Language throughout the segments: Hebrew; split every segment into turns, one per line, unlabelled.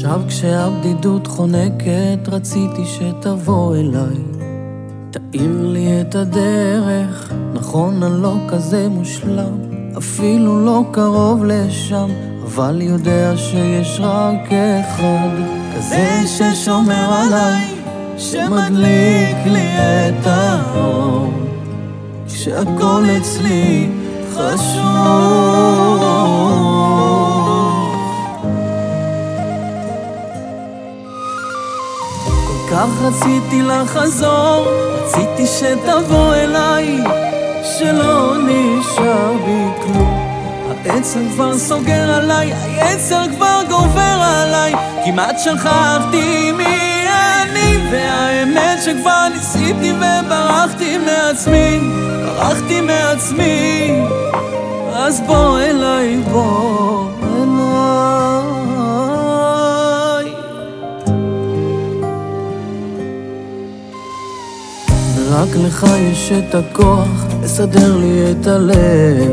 עכשיו כשהבדידות חונקת, רציתי שתבוא אליי. תאיר לי את הדרך, נכון אני לא כזה מושלם, אפילו לא קרוב לשם, אבל יודע שיש רק אחד, כזה ששומר עליי, שמדליק לי את האור, כשהכל אצלי חשוב. כך רציתי לחזור, רציתי שתבוא אליי, שלא נשאר בי כלום. העצר כבר סוגר עליי, היצר כבר גובר עליי, כמעט שכחתי מי אני, והאמת שכבר ניסיתי וברחתי מעצמי, ברחתי מעצמי, אז בוא אליי, בוא רק לך יש את הכוח לסדר לי את הלב.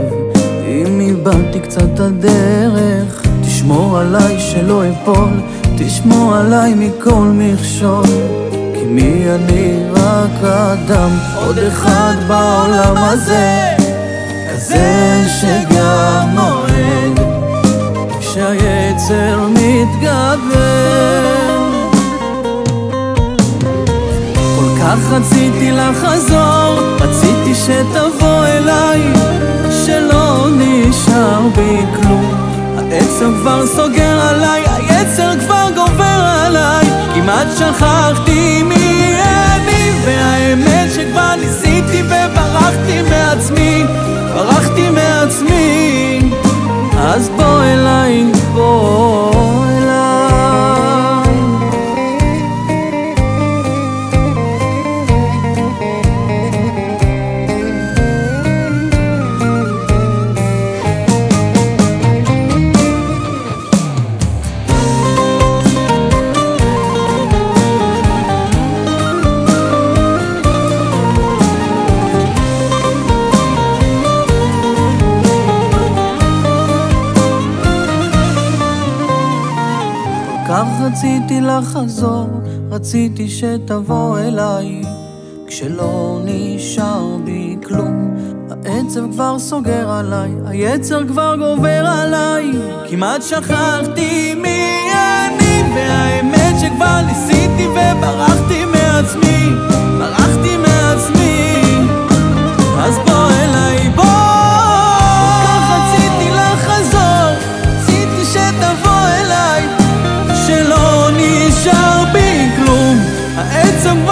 אם איבדתי קצת הדרך תשמור עליי שלא אפול תשמור עליי מכל מכשול. כי מי אני? רק אדם עוד אחד בעולם הזה. כזה שגם מועד כשהיצר מתגבר רציתי לחזור, רציתי שתבוא אליי, שלא נשאר בי כלום. העצר כבר סוגר עליי, היצר כבר גובר עליי, כמעט שכחתי מי אני, והאמת שכבר ניסיתי וברחתי מעצמי, ברחתי מעצמי, אז בוא כך רציתי לחזור, רציתי שתבוא אליי, כשלא נשאר בי כלום. העצב כבר סוגר עליי, היצר כבר גובר עליי, כמעט שכחתי מי אני, והאמת שכבר ניסיתי וברחתי מעצמי.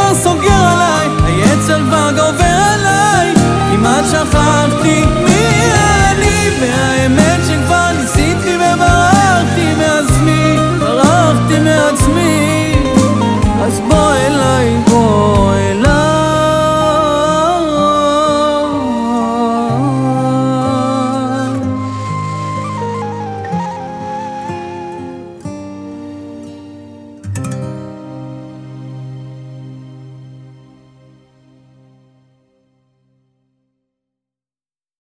כבר סוגר עליי, היצר כבר גובר עליי, כמעט שכחתי מי...